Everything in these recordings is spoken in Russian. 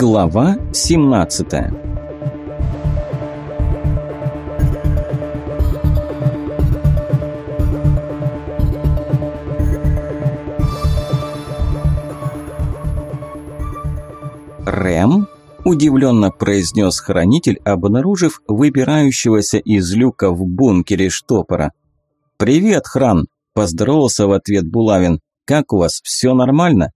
Глава 17 «Рэм?» – удивленно произнес хранитель, обнаружив выбирающегося из люка в бункере штопора. «Привет, Хран!» – поздоровался в ответ Булавин. «Как у вас, все нормально?»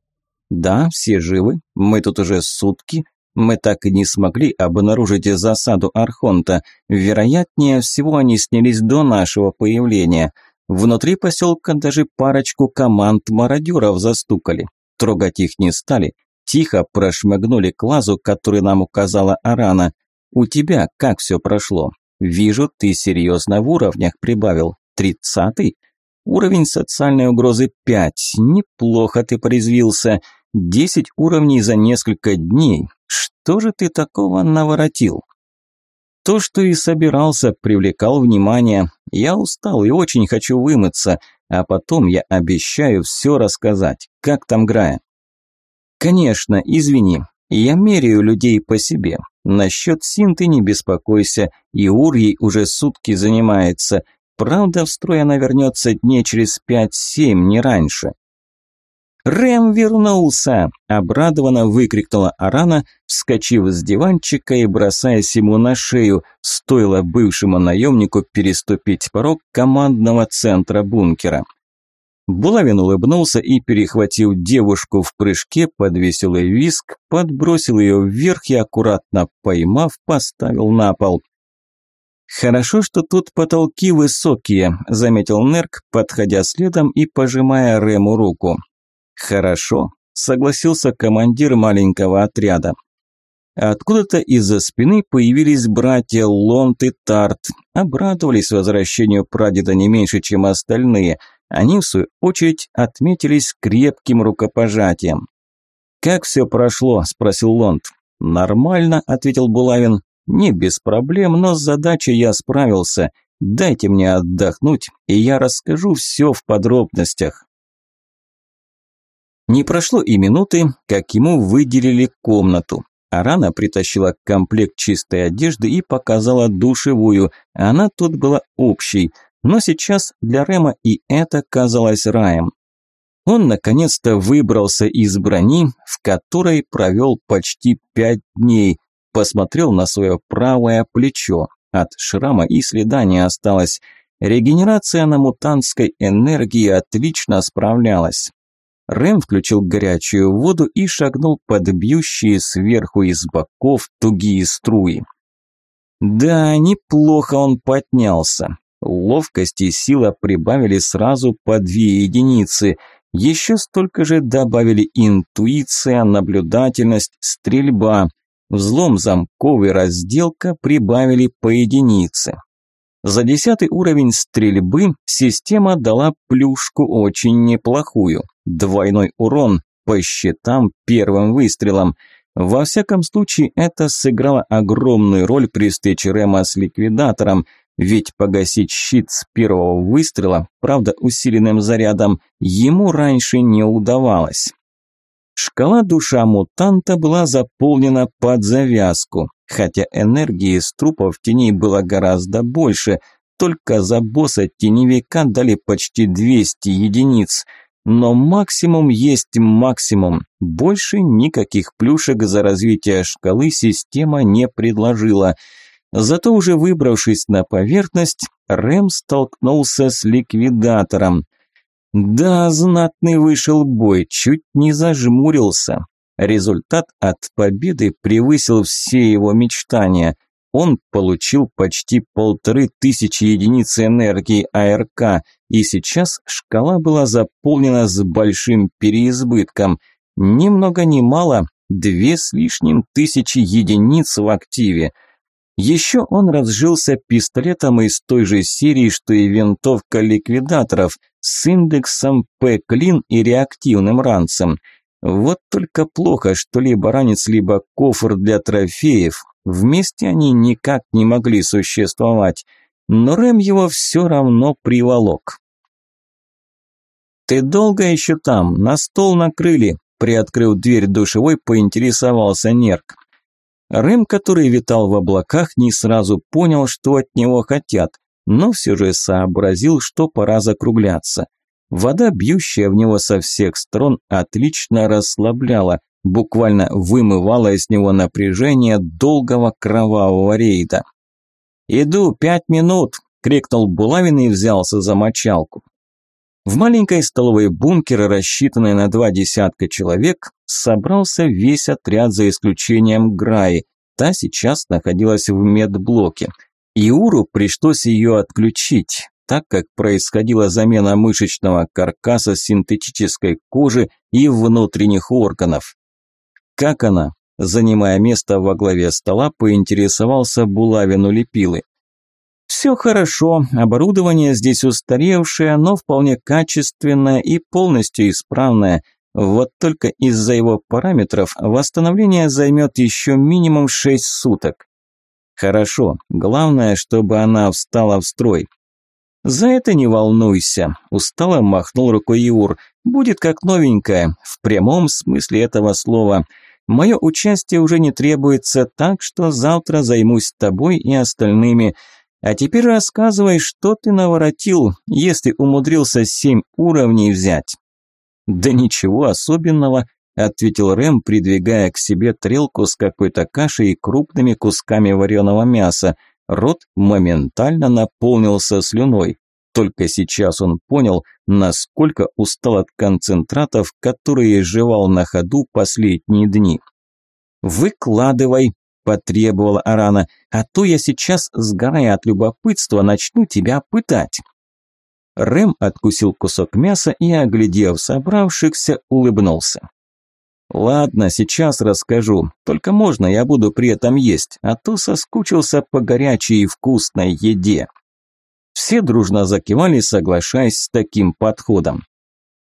Да, все живы, мы тут уже сутки, мы так и не смогли обнаружить засаду Архонта. Вероятнее всего, они снялись до нашего появления. Внутри поселка даже парочку команд мародеров застукали. Трогать их не стали. Тихо прошмыгнули к лазу, который нам указала Арана. «У тебя как все прошло? Вижу, ты серьезно в уровнях прибавил. Тридцатый? Уровень социальной угрозы 5. Неплохо ты порезвился. 10 уровней за несколько дней. Что же ты такого наворотил? То, что и собирался, привлекал внимание. Я устал и очень хочу вымыться, а потом я обещаю все рассказать. Как там Грая? Конечно, извини. Я меряю людей по себе. Насчет Син ты не беспокойся, и Урьей уже сутки занимается. Правда, в строй она вернется дней через пять-семь, не раньше. «Рэм вернулся!» – обрадованно выкрикнула Арана, вскочив с диванчика и бросаясь ему на шею, стоило бывшему наемнику переступить порог командного центра бункера. Булавин улыбнулся и, перехватив девушку в прыжке, подвесил ее виск, подбросил ее вверх и, аккуратно поймав, поставил на пол. «Хорошо, что тут потолки высокие», – заметил Нерк, подходя следом и пожимая Рему руку. «Хорошо», – согласился командир маленького отряда. Откуда-то из-за спины появились братья Лонт и Тарт. Обрадовались возвращению прадеда не меньше, чем остальные. Они, в свою очередь, отметились крепким рукопожатием. «Как все прошло?» – спросил Лонд. «Нормально», – ответил Булавин. Не без проблем, но с задачей я справился. Дайте мне отдохнуть, и я расскажу все в подробностях. Не прошло и минуты, как ему выделили комнату. Арана притащила комплект чистой одежды и показала душевую. Она тут была общей, но сейчас для Рема и это казалось раем. Он наконец-то выбрался из брони, в которой провел почти пять дней, посмотрел на свое правое плечо. От шрама и следа не осталось. Регенерация на мутантской энергии отлично справлялась. Рэм включил горячую воду и шагнул под бьющие сверху и с боков тугие струи. Да, неплохо он поднялся. Ловкость и сила прибавили сразу по две единицы. Еще столько же добавили интуиция, наблюдательность, стрельба – Взлом замков и разделка прибавили по единице. За десятый уровень стрельбы система дала плюшку очень неплохую. Двойной урон по счетам первым выстрелом. Во всяком случае, это сыграло огромную роль при встрече Рема с ликвидатором, ведь погасить щит с первого выстрела, правда усиленным зарядом, ему раньше не удавалось. Шкала душа мутанта была заполнена под завязку, хотя энергии из трупов теней было гораздо больше, только за босса теневика дали почти 200 единиц. Но максимум есть максимум, больше никаких плюшек за развитие шкалы система не предложила. Зато уже выбравшись на поверхность, Рэм столкнулся с ликвидатором. Да, знатный вышел бой, чуть не зажмурился. Результат от победы превысил все его мечтания. Он получил почти полторы тысячи единиц энергии АРК, и сейчас шкала была заполнена с большим переизбытком. Немного много ни мало, две с лишним тысячи единиц в активе – еще он разжился пистолетом из той же серии, что и винтовка ликвидаторов с индексом П-клин и реактивным ранцем. Вот только плохо, что либо ранец, либо кофр для трофеев. Вместе они никак не могли существовать. Но Рэм его все равно приволок. «Ты долго еще там? На стол накрыли?» Приоткрыв дверь душевой, поинтересовался Нерк. Рэм, который витал в облаках, не сразу понял, что от него хотят, но все же сообразил, что пора закругляться. Вода, бьющая в него со всех сторон, отлично расслабляла, буквально вымывала из него напряжение долгого кровавого рейда. «Иду, пять минут!» – крикнул Булавин и взялся за мочалку. В маленькой столовой бункера, рассчитанной на два десятка человек, собрался весь отряд за исключением Граи. Та сейчас находилась в медблоке. Иуру пришлось ее отключить, так как происходила замена мышечного каркаса синтетической кожи и внутренних органов. Как она? Занимая место во главе стола, поинтересовался Булавину Лепилы. «Все хорошо, оборудование здесь устаревшее, но вполне качественное и полностью исправное. Вот только из-за его параметров восстановление займет еще минимум 6 суток. Хорошо, главное, чтобы она встала в строй. За это не волнуйся, устало махнул рукой Иур. Будет как новенькая, в прямом смысле этого слова. Мое участие уже не требуется, так что завтра займусь тобой и остальными. А теперь рассказывай, что ты наворотил, если умудрился семь уровней взять. «Да ничего особенного», – ответил Рэм, придвигая к себе тарелку с какой-то кашей и крупными кусками вареного мяса. Рот моментально наполнился слюной. Только сейчас он понял, насколько устал от концентратов, которые жевал на ходу последние дни. «Выкладывай», – потребовала Арана, – «а то я сейчас, сгорая от любопытства, начну тебя пытать». Рэм откусил кусок мяса и, оглядев собравшихся, улыбнулся. «Ладно, сейчас расскажу. Только можно я буду при этом есть, а то соскучился по горячей и вкусной еде». Все дружно закивали, соглашаясь с таким подходом.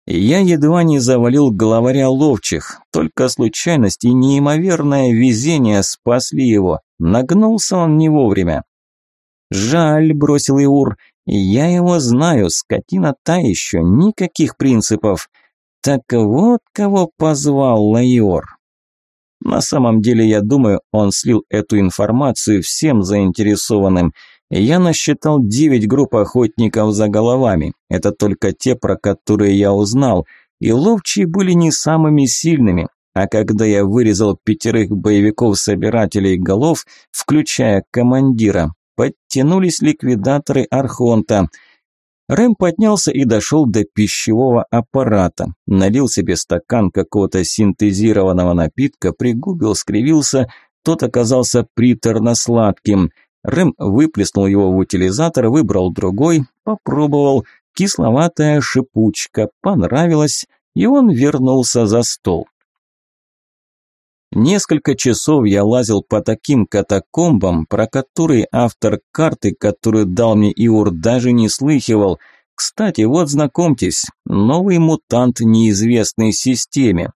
Я едва не завалил главаря ловчих, только случайность и неимоверное везение спасли его. Нагнулся он не вовремя. «Жаль», – бросил Иур, я его знаю, скотина та еще, никаких принципов. Так вот кого позвал Лайор. На самом деле, я думаю, он слил эту информацию всем заинтересованным. Я насчитал девять групп охотников за головами. Это только те, про которые я узнал. И ловчие были не самыми сильными. А когда я вырезал пятерых боевиков-собирателей голов, включая командира, подтянулись ликвидаторы Архонта. Рэм поднялся и дошел до пищевого аппарата. Налил себе стакан какого-то синтезированного напитка, пригубил, скривился, тот оказался приторно-сладким. Рэм выплеснул его в утилизатор, выбрал другой, попробовал. Кисловатая шипучка понравилась, и он вернулся за стол. Несколько часов я лазил по таким катакомбам, про которые автор карты, которую дал мне Иур, даже не слыхивал. Кстати, вот знакомьтесь, новый мутант неизвестной системе.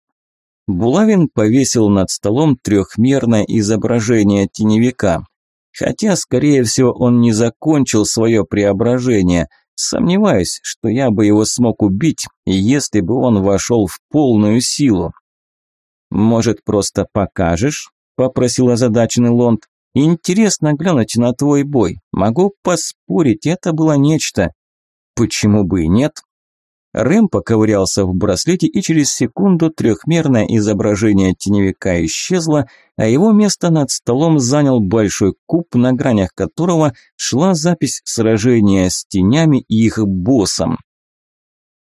Булавин повесил над столом трехмерное изображение теневика. Хотя, скорее всего, он не закончил свое преображение. Сомневаюсь, что я бы его смог убить, если бы он вошел в полную силу. «Может, просто покажешь?» – попросил озадаченный Лонд. «Интересно глянуть на твой бой. Могу поспорить, это было нечто». «Почему бы и нет?» Рэм поковырялся в браслете, и через секунду трехмерное изображение теневика исчезло, а его место над столом занял большой куб, на гранях которого шла запись сражения с тенями и их боссом.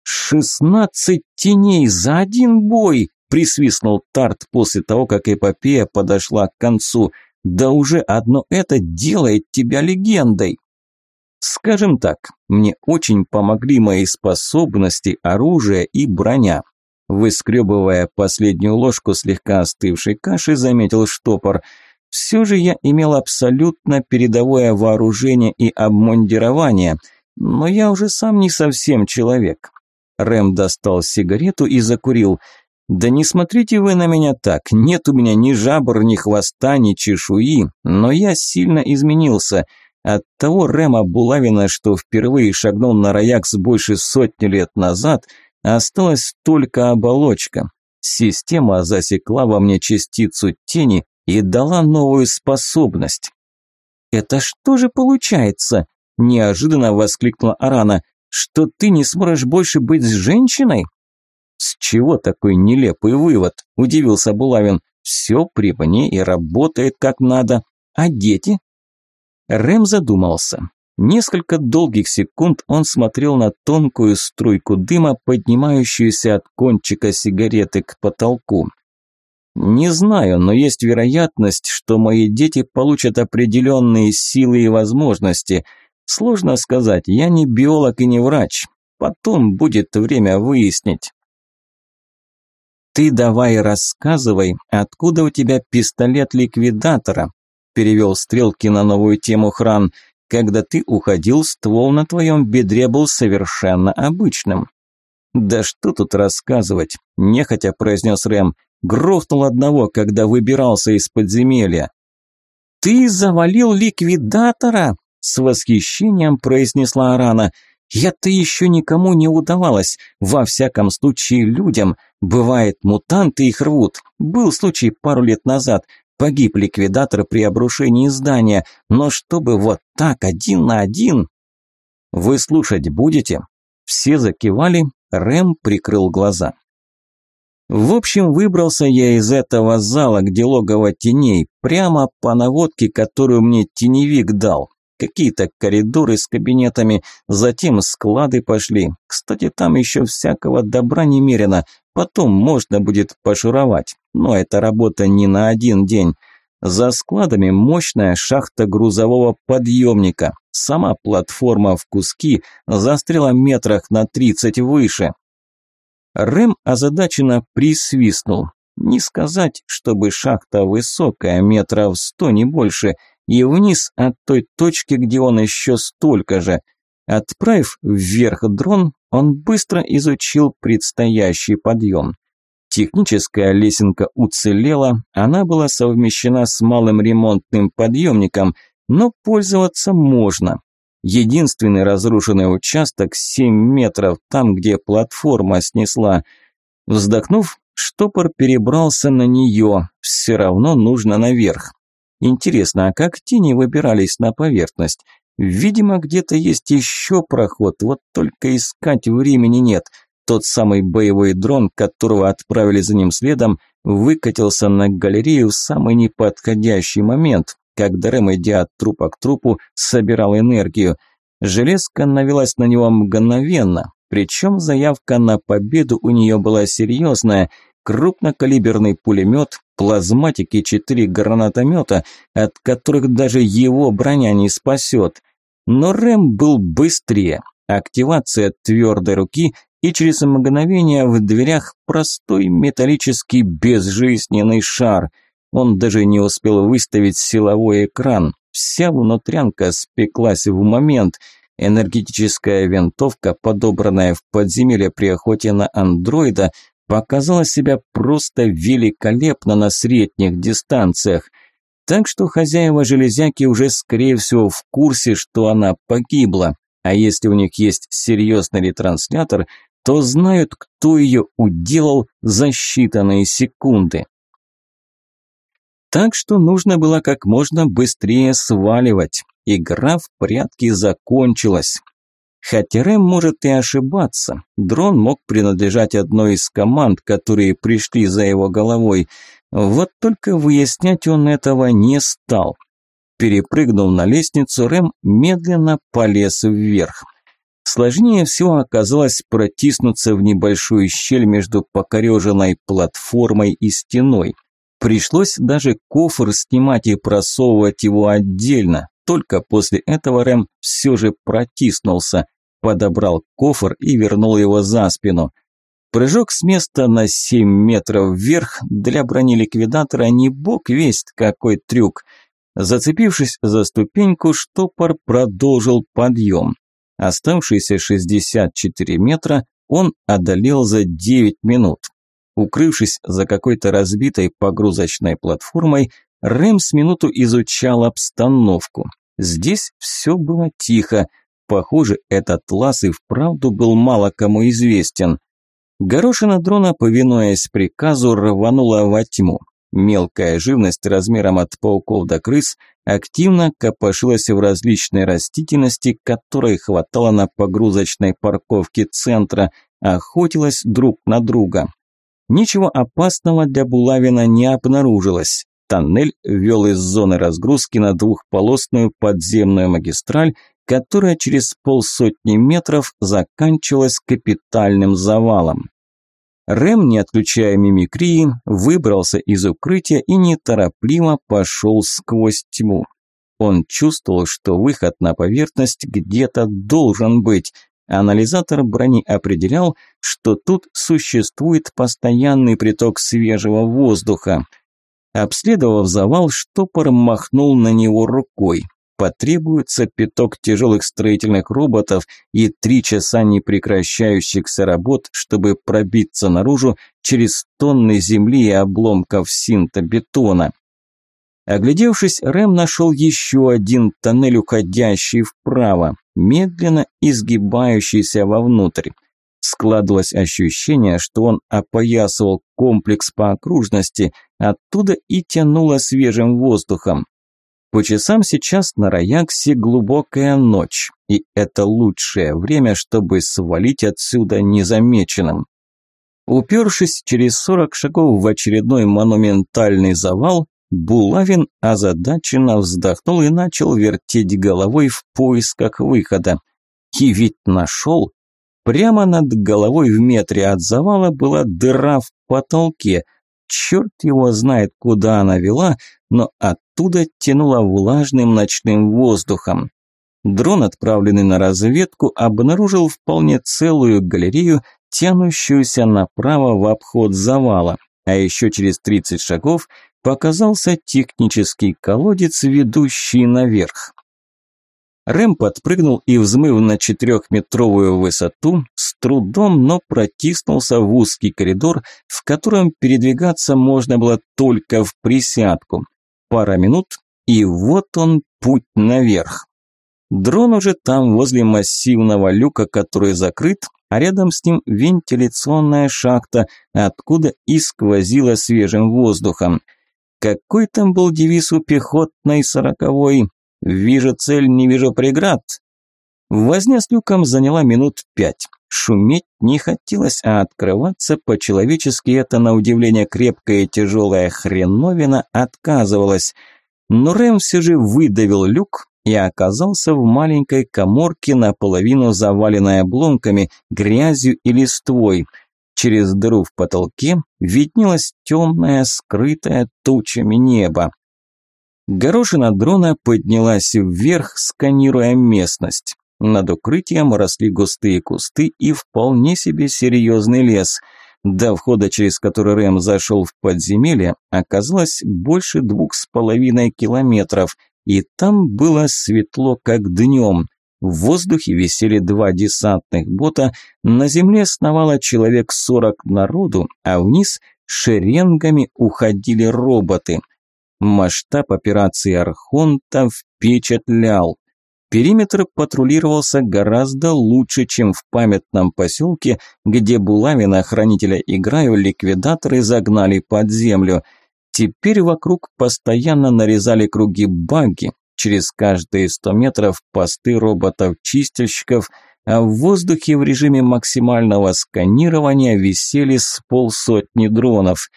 «Шестнадцать теней за один бой!» присвистнул Тарт после того, как эпопея подошла к концу. Да уже одно это делает тебя легендой. Скажем так, мне очень помогли мои способности, оружие и броня. Выскребывая последнюю ложку слегка остывшей каши, заметил штопор. Все же я имел абсолютно передовое вооружение и обмундирование, но я уже сам не совсем человек. Рэм достал сигарету и закурил – «Да не смотрите вы на меня так, нет у меня ни жабр, ни хвоста, ни чешуи, но я сильно изменился». От того Рема Булавина, что впервые шагнул на Роякс больше сотни лет назад, осталась только оболочка. Система засекла во мне частицу тени и дала новую способность. «Это что же получается?» – неожиданно воскликнула Арана. «Что ты не сможешь больше быть с женщиной?» «С чего такой нелепый вывод?» – удивился Булавин. «Все при мне и работает как надо. А дети?» Рэм задумался. Несколько долгих секунд он смотрел на тонкую струйку дыма, поднимающуюся от кончика сигареты к потолку. «Не знаю, но есть вероятность, что мои дети получат определенные силы и возможности. Сложно сказать, я не биолог и не врач. Потом будет время выяснить». «Ты давай рассказывай, откуда у тебя пистолет ликвидатора?» перевел стрелки на новую тему Хран. «Когда ты уходил, ствол на твоем бедре был совершенно обычным». «Да что тут рассказывать?» – нехотя произнес Рэм. «Грохнул одного, когда выбирался из подземелья». «Ты завалил ликвидатора?» – с восхищением произнесла Арана – я-то еще никому не удавалось, во всяком случае людям. Бывает, мутанты их рвут. Был случай пару лет назад. Погиб ликвидатор при обрушении здания. Но чтобы вот так, один на один... Вы слушать будете? Все закивали, Рэм прикрыл глаза. В общем, выбрался я из этого зала, где логово теней, прямо по наводке, которую мне теневик дал. Какие-то коридоры с кабинетами, затем склады пошли. Кстати, там еще всякого добра немерено. Потом можно будет пошуровать. Но это работа не на один день. За складами мощная шахта грузового подъемника. Сама платформа в куски застряла метрах на 30 выше. Рэм озадаченно присвистнул. Не сказать, чтобы шахта высокая, метров сто не больше – и вниз от той точки, где он еще столько же. Отправив вверх дрон, он быстро изучил предстоящий подъем. Техническая лесенка уцелела, она была совмещена с малым ремонтным подъемником, но пользоваться можно. Единственный разрушенный участок 7 метров, там, где платформа снесла. Вздохнув, штопор перебрался на нее, все равно нужно наверх. Интересно, а как тени выбирались на поверхность? Видимо, где-то есть еще проход, вот только искать времени нет. Тот самый боевой дрон, которого отправили за ним следом, выкатился на галерею в самый неподходящий момент, когда Рэм, идя от трупа к трупу, собирал энергию. Железка навелась на него мгновенно, причем заявка на победу у нее была серьезная, крупнокалиберный пулемет, плазматики и четыре гранатомета, от которых даже его броня не спасет. Но Рэм был быстрее. Активация твердой руки и через мгновение в дверях простой металлический безжизненный шар. Он даже не успел выставить силовой экран. Вся внутрянка спеклась в момент. Энергетическая винтовка, подобранная в подземелье при охоте на андроида, показала себя просто великолепно на средних дистанциях. Так что хозяева железяки уже, скорее всего, в курсе, что она погибла. А если у них есть серьезный ретранслятор, то знают, кто ее уделал за считанные секунды. Так что нужно было как можно быстрее сваливать. Игра в прятки закончилась. Хотя Рэм может и ошибаться. Дрон мог принадлежать одной из команд, которые пришли за его головой. Вот только выяснять он этого не стал. Перепрыгнув на лестницу, Рэм медленно полез вверх. Сложнее всего оказалось протиснуться в небольшую щель между покореженной платформой и стеной. Пришлось даже кофр снимать и просовывать его отдельно. Только после этого Рэм все же протиснулся подобрал кофр и вернул его за спину. Прыжок с места на 7 метров вверх для бронеликвидатора не бог весть какой трюк. Зацепившись за ступеньку, штопор продолжил подъем. Оставшиеся 64 метра он одолел за 9 минут. Укрывшись за какой-то разбитой погрузочной платформой, Рэм с минуту изучал обстановку. Здесь все было тихо – Похоже, этот лаз и вправду был мало кому известен. Горошина дрона, повинуясь приказу, рванула во тьму. Мелкая живность размером от пауков до крыс активно копошилась в различной растительности, которой хватало на погрузочной парковке центра, охотилась друг на друга. Ничего опасного для Булавина не обнаружилось. Тоннель вел из зоны разгрузки на двухполосную подземную магистраль, которая через полсотни метров заканчивалась капитальным завалом. Рэм, не отключая мимикрии, выбрался из укрытия и неторопливо пошел сквозь тьму. Он чувствовал, что выход на поверхность где-то должен быть. Анализатор брони определял, что тут существует постоянный приток свежего воздуха. Обследовав завал, штопор махнул на него рукой потребуется пяток тяжелых строительных роботов и три часа непрекращающихся работ, чтобы пробиться наружу через тонны земли и обломков синтобетона. Оглядевшись, Рэм нашел еще один тоннель, уходящий вправо, медленно изгибающийся вовнутрь. Складывалось ощущение, что он опоясывал комплекс по окружности, оттуда и тянуло свежим воздухом. По часам сейчас на Раяксе глубокая ночь, и это лучшее время, чтобы свалить отсюда незамеченным. Упершись через сорок шагов в очередной монументальный завал, Булавин озадаченно вздохнул и начал вертеть головой в поисках выхода. И ведь нашел. Прямо над головой в метре от завала была дыра в потолке. Черт его знает, куда она вела, но от оттуда тянуло влажным ночным воздухом. Дрон, отправленный на разведку, обнаружил вполне целую галерею, тянущуюся направо в обход завала, а еще через 30 шагов показался технический колодец, ведущий наверх. Рэм подпрыгнул и, взмыв на четырехметровую высоту, с трудом, но протиснулся в узкий коридор, в котором передвигаться можно было только в присядку пара минут, и вот он путь наверх. Дрон уже там, возле массивного люка, который закрыт, а рядом с ним вентиляционная шахта, откуда и сквозило свежим воздухом. Какой там был девиз у пехотной сороковой? «Вижу цель, не вижу преград». Возня с люком заняла минут пять. Шуметь не хотелось, а открываться по-человечески это, на удивление, крепкая и тяжелая хреновина отказывалась. Но Рэм все же выдавил люк и оказался в маленькой коморке, наполовину заваленной обломками, грязью и листвой. Через дыру в потолке виднелось темное, скрытое тучами небо. Горошина дрона поднялась вверх, сканируя местность. Над укрытием росли густые кусты и вполне себе серьезный лес. До входа, через который Рэм зашел в подземелье, оказалось больше двух с половиной километров, и там было светло, как днем. В воздухе висели два десантных бота, на земле сновало человек сорок народу, а вниз шеренгами уходили роботы. Масштаб операции Архонта впечатлял. Периметр патрулировался гораздо лучше, чем в памятном поселке, где Булавина, хранителя и Граю, ликвидаторы загнали под землю. Теперь вокруг постоянно нарезали круги баги, через каждые 100 метров посты роботов-чистильщиков, а в воздухе в режиме максимального сканирования висели с полсотни дронов.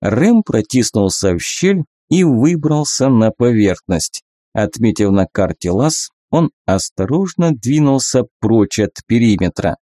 Рэм протиснулся в щель и выбрался на поверхность. Отметив на карте лаз, он осторожно двинулся прочь от периметра.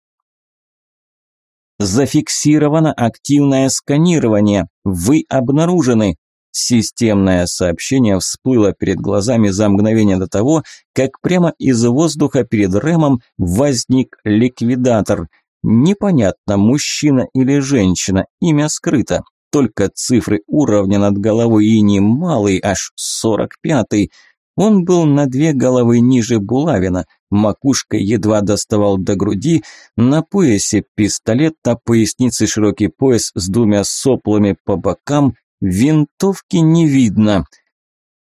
Зафиксировано активное сканирование. Вы обнаружены. Системное сообщение всплыло перед глазами за мгновение до того, как прямо из воздуха перед Рэмом возник ликвидатор. Непонятно, мужчина или женщина, имя скрыто. Только цифры уровня над головой и немалый, аж сорок пятый – он был на две головы ниже булавина, макушка едва доставал до груди, на поясе пистолет, на пояснице широкий пояс с двумя соплами по бокам, винтовки не видно.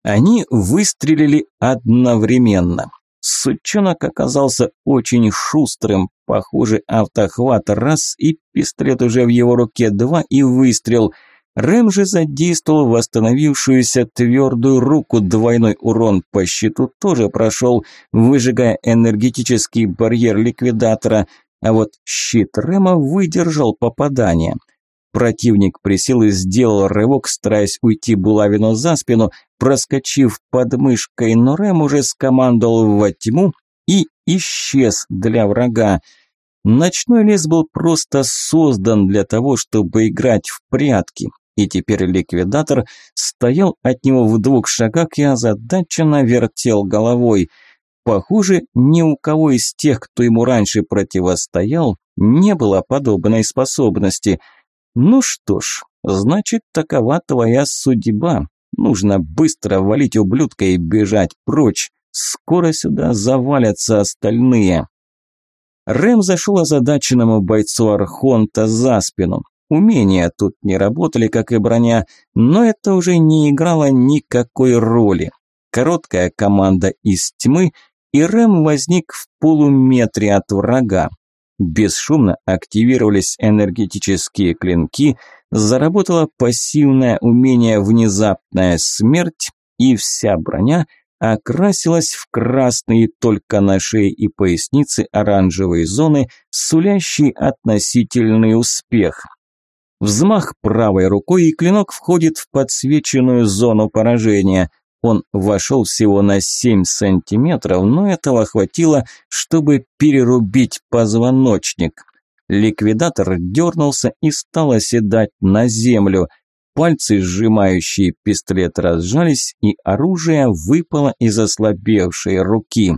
Они выстрелили одновременно. Сучонок оказался очень шустрым, похоже, автохват раз, и пистолет уже в его руке два, и выстрел – Рэм же задействовал восстановившуюся твердую руку, двойной урон по щиту тоже прошел, выжигая энергетический барьер ликвидатора, а вот щит Рэма выдержал попадание. Противник присел и сделал рывок, стараясь уйти булавину за спину, проскочив под мышкой, но Рэм уже скомандовал во тьму и исчез для врага. Ночной лес был просто создан для того, чтобы играть в прятки и теперь ликвидатор стоял от него в двух шагах и озадаченно вертел головой. Похоже, ни у кого из тех, кто ему раньше противостоял, не было подобной способности. Ну что ж, значит, такова твоя судьба. Нужно быстро валить ублюдка и бежать прочь. Скоро сюда завалятся остальные. Рэм зашел озадаченному бойцу Архонта за спину. Умения тут не работали, как и броня, но это уже не играло никакой роли. Короткая команда из тьмы, и Рэм возник в полуметре от врага. Бесшумно активировались энергетические клинки, заработало пассивное умение «Внезапная смерть», и вся броня окрасилась в красные только на шее и пояснице оранжевой зоны, сулящий относительный успех – Взмах правой рукой, и клинок входит в подсвеченную зону поражения. Он вошел всего на 7 сантиметров, но этого хватило, чтобы перерубить позвоночник. Ликвидатор дернулся и стал оседать на землю. Пальцы, сжимающие пистолет, разжались, и оружие выпало из ослабевшей руки.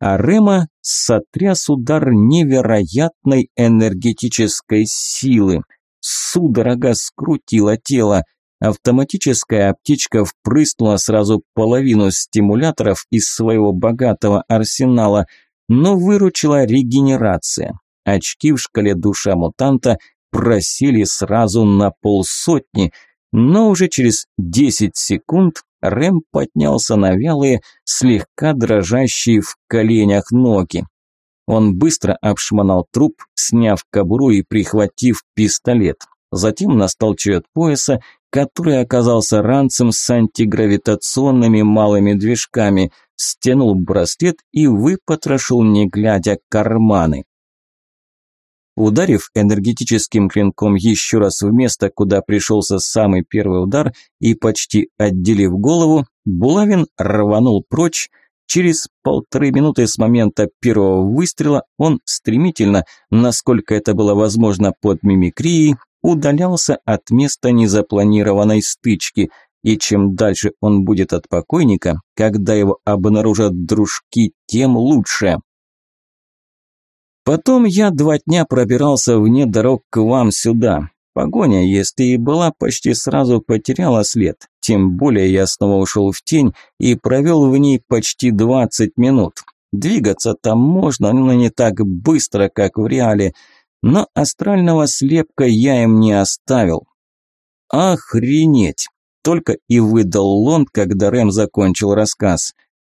А Рема сотряс удар невероятной энергетической силы – судорога скрутила тело. Автоматическая аптечка впрыснула сразу половину стимуляторов из своего богатого арсенала, но выручила регенерация. Очки в шкале душа мутанта просили сразу на полсотни, но уже через 10 секунд Рэм поднялся на вялые, слегка дрожащие в коленях ноги. Он быстро обшмонал труп, сняв кобуру и прихватив пистолет. Затем настал черед пояса, который оказался ранцем с антигравитационными малыми движками, стянул браслет и выпотрошил, не глядя, карманы. Ударив энергетическим клинком еще раз в место, куда пришелся самый первый удар, и почти отделив голову, Булавин рванул прочь, Через полторы минуты с момента первого выстрела он стремительно, насколько это было возможно под мимикрией, удалялся от места незапланированной стычки – и чем дальше он будет от покойника, когда его обнаружат дружки, тем лучше. Потом я два дня пробирался вне дорог к вам сюда. Погоня, если и была, почти сразу потеряла след. Тем более я снова ушел в тень и провел в ней почти 20 минут. Двигаться там можно, но не так быстро, как в реале. Но астрального слепка я им не оставил. Охренеть! Только и выдал Лонд, когда Рэм закончил рассказ.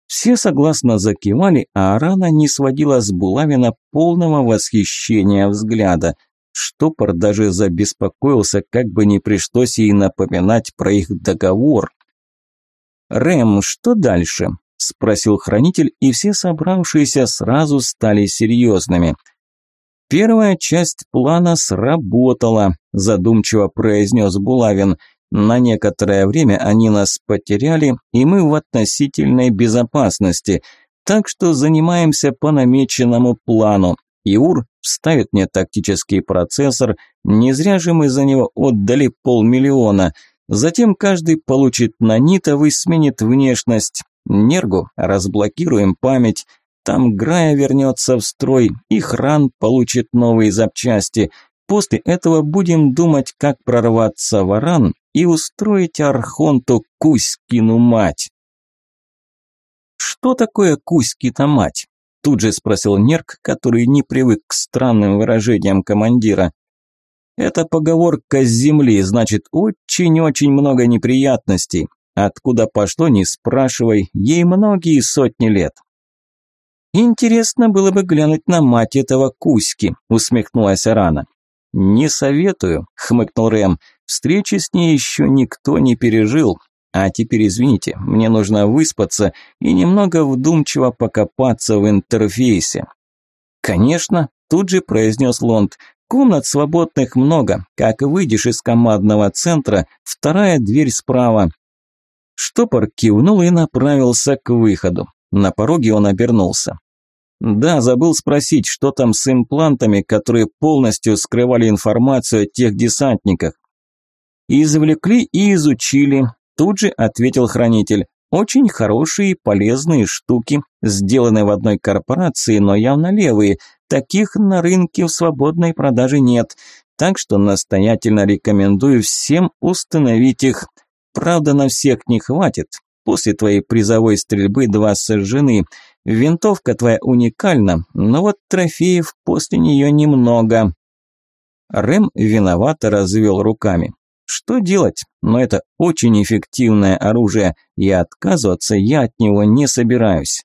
Все согласно закивали, а Арана не сводила с Булавина полного восхищения взгляда – Штопор даже забеспокоился, как бы не пришлось ей напоминать про их договор. «Рэм, что дальше?» – спросил хранитель, и все собравшиеся сразу стали серьезными. «Первая часть плана сработала», – задумчиво произнес Булавин. «На некоторое время они нас потеряли, и мы в относительной безопасности, так что занимаемся по намеченному плану. Иур вставит мне тактический процессор, не зря же мы за него отдали полмиллиона. Затем каждый получит нанитов и сменит внешность. Нергу разблокируем память, там Грая вернется в строй, и Хран получит новые запчасти. После этого будем думать, как прорваться в Аран и устроить Архонту Кузькину мать. Что такое Кузькина мать? Тут же спросил Нерк, который не привык к странным выражениям командира. «Это поговорка с земли, значит, очень-очень много неприятностей. Откуда пошло, не спрашивай, ей многие сотни лет». «Интересно было бы глянуть на мать этого Кузьки», – усмехнулась Арана. «Не советую», – хмыкнул Рэм. «Встречи с ней еще никто не пережил, а теперь, извините, мне нужно выспаться и немного вдумчиво покопаться в интерфейсе. Конечно, тут же произнес Лонд. Комнат свободных много. Как выйдешь из командного центра, вторая дверь справа. Штопор кивнул и направился к выходу. На пороге он обернулся. Да, забыл спросить, что там с имплантами, которые полностью скрывали информацию о тех десантниках. Извлекли и изучили, Тут же ответил хранитель. Очень хорошие и полезные штуки, сделанные в одной корпорации, но явно левые. Таких на рынке в свободной продаже нет. Так что настоятельно рекомендую всем установить их. Правда, на всех не хватит. После твоей призовой стрельбы два сожжены. Винтовка твоя уникальна, но вот трофеев после нее немного. Рэм виновато развел руками. Что делать? Но это очень эффективное оружие, и отказываться я от него не собираюсь.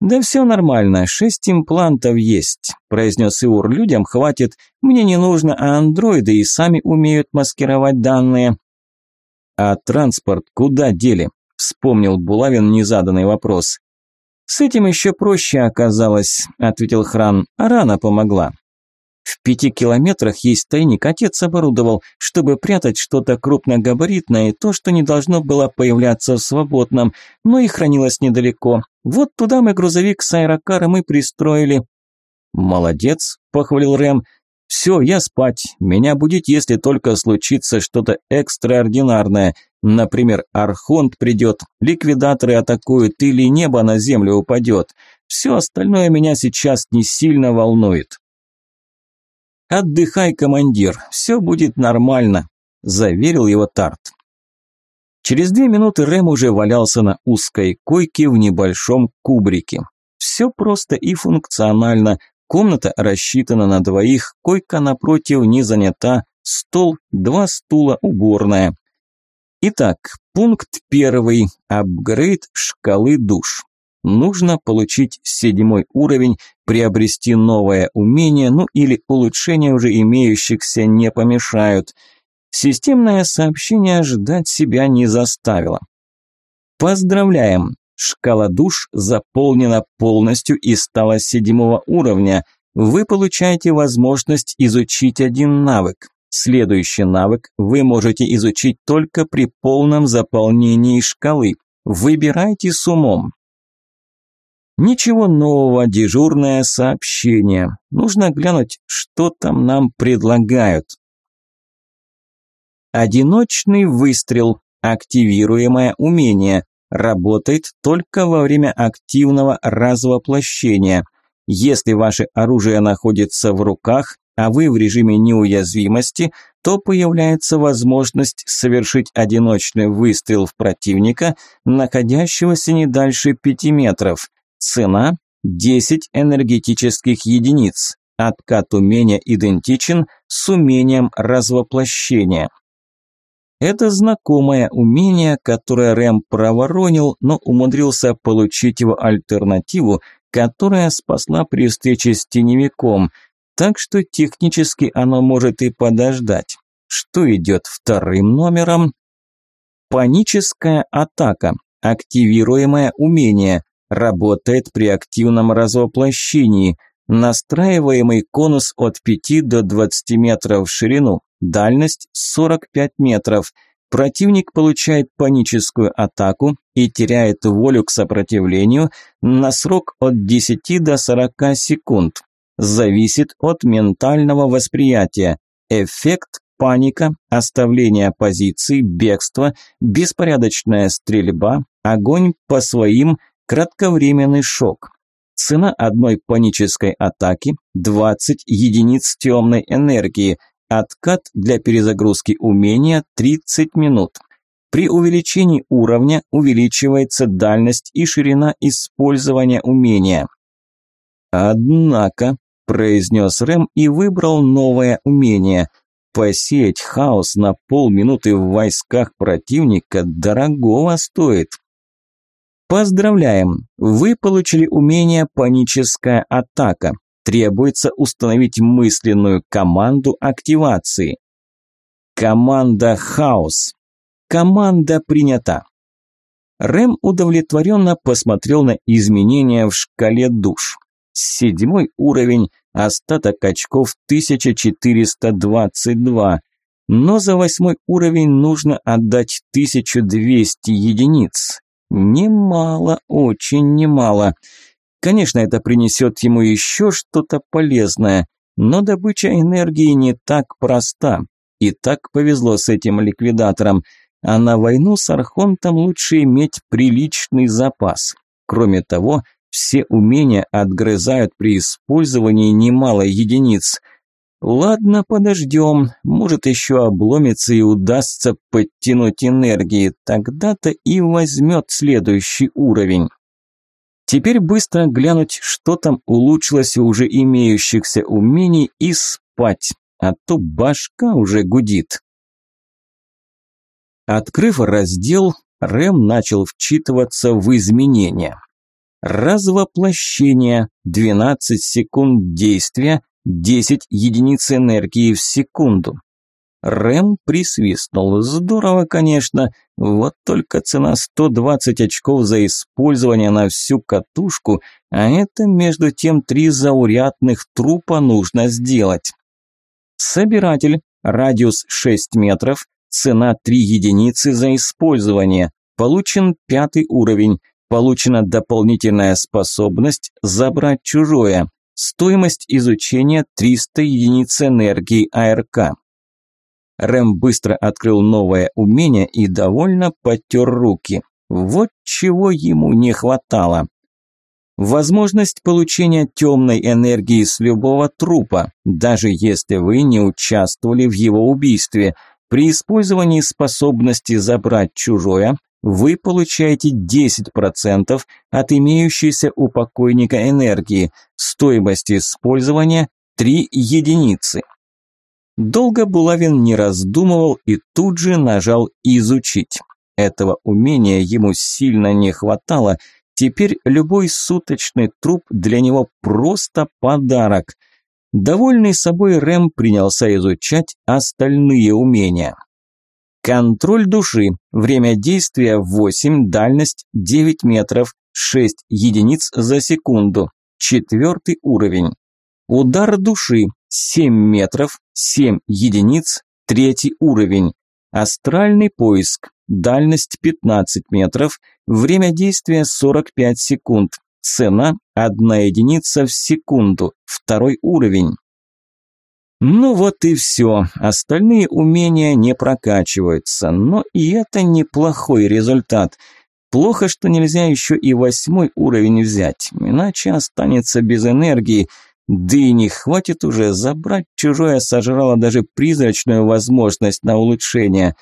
«Да все нормально, шесть имплантов есть», – произнес Иур. «Людям хватит, мне не нужно, а андроиды и сами умеют маскировать данные». «А транспорт куда дели?» – вспомнил Булавин незаданный вопрос. «С этим еще проще оказалось», – ответил Хран. а «Рана помогла. В пяти километрах есть тайник, отец оборудовал, чтобы прятать что-то крупногабаритное, то, что не должно было появляться в свободном, но и хранилось недалеко. Вот туда мы грузовик с аэрокаром и пристроили». «Молодец», – похвалил Рэм. «Все, я спать. Меня будет, если только случится что-то экстраординарное. Например, Архонт придет, ликвидаторы атакуют или небо на землю упадет. Все остальное меня сейчас не сильно волнует». «Отдыхай, командир, все будет нормально», – заверил его Тарт. Через две минуты Рэм уже валялся на узкой койке в небольшом кубрике. Все просто и функционально. Комната рассчитана на двоих, койка напротив не занята, стол, два стула, уборная. Итак, пункт первый. Апгрейд шкалы душ. Нужно получить седьмой уровень, приобрести новое умение, ну или улучшения уже имеющихся не помешают. Системное сообщение ждать себя не заставило. Поздравляем! Шкала душ заполнена полностью и стала седьмого уровня. Вы получаете возможность изучить один навык. Следующий навык вы можете изучить только при полном заполнении шкалы. Выбирайте с умом. Ничего нового, дежурное сообщение. Нужно глянуть, что там нам предлагают. Одиночный выстрел. Активируемое умение. Работает только во время активного развоплощения. Если ваше оружие находится в руках, а вы в режиме неуязвимости, то появляется возможность совершить одиночный выстрел в противника, находящегося не дальше 5 метров. Цена – 10 энергетических единиц. Откат умения идентичен с умением развоплощения. Это знакомое умение, которое Рэм проворонил, но умудрился получить его альтернативу, которая спасла при встрече с теневиком, так что технически оно может и подождать. Что идет вторым номером? Паническая атака, активируемое умение – Работает при активном развоплощении. Настраиваемый конус от 5 до 20 метров в ширину, дальность 45 метров. Противник получает паническую атаку и теряет волю к сопротивлению на срок от 10 до 40 секунд. Зависит от ментального восприятия. Эффект паника, оставление позиций, бегство, беспорядочная стрельба, огонь по своим Кратковременный шок. Цена одной панической атаки – 20 единиц темной энергии. Откат для перезагрузки умения – 30 минут. При увеличении уровня увеличивается дальность и ширина использования умения. «Однако», – произнес Рэм и выбрал новое умение. «Посеять хаос на полминуты в войсках противника дорогого стоит». Поздравляем! Вы получили умение «Паническая атака». Требуется установить мысленную команду активации. Команда «Хаос». Команда принята. Рэм удовлетворенно посмотрел на изменения в шкале душ. Седьмой уровень, остаток очков 1422. Но за восьмой уровень нужно отдать 1200 единиц. Немало, очень немало. Конечно, это принесет ему еще что-то полезное, но добыча энергии не так проста. И так повезло с этим ликвидатором. А на войну с Архонтом лучше иметь приличный запас. Кроме того, все умения отгрызают при использовании немало единиц – Ладно, подождем. Может, еще обломится и удастся подтянуть энергии. Тогда-то и возьмет следующий уровень. Теперь быстро глянуть, что там улучшилось у уже имеющихся умений и спать, а то башка уже гудит. Открыв раздел, Рэм начал вчитываться в изменения. Развоплощение, 12 секунд действия, 10 единиц энергии в секунду. Рэм присвистнул. Здорово, конечно, вот только цена 120 очков за использование на всю катушку, а это, между тем, три заурядных трупа нужно сделать. Собиратель, радиус 6 метров, цена 3 единицы за использование, получен пятый уровень, получена дополнительная способность забрать чужое. Стоимость изучения 300 единиц энергии АРК. Рэм быстро открыл новое умение и довольно потер руки. Вот чего ему не хватало. Возможность получения темной энергии с любого трупа, даже если вы не участвовали в его убийстве. При использовании способности забрать чужое вы получаете 10% от имеющейся у покойника энергии, стоимость использования 3 единицы. Долго Булавин не раздумывал и тут же нажал «Изучить». Этого умения ему сильно не хватало, теперь любой суточный труп для него просто подарок. Довольный собой Рэм принялся изучать остальные умения. Контроль души. Время действия 8, дальность 9 метров, 6 единиц за секунду. Четвертый уровень. Удар души 7 метров, 7 единиц, третий уровень. Астральный поиск. Дальность 15 метров, время действия 45 секунд. Цена 1 единица в секунду, второй уровень. Ну вот и все, остальные умения не прокачиваются, но и это неплохой результат. Плохо, что нельзя еще и восьмой уровень взять, иначе останется без энергии, да и не хватит уже, забрать чужое сожрало даже призрачную возможность на улучшение.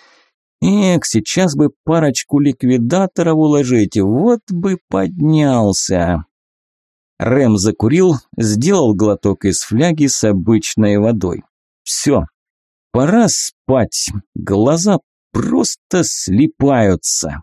Эх, сейчас бы парочку ликвидаторов уложить, вот бы поднялся. Рэм закурил, сделал глоток из фляги с обычной водой. Все, пора спать, глаза просто слипаются.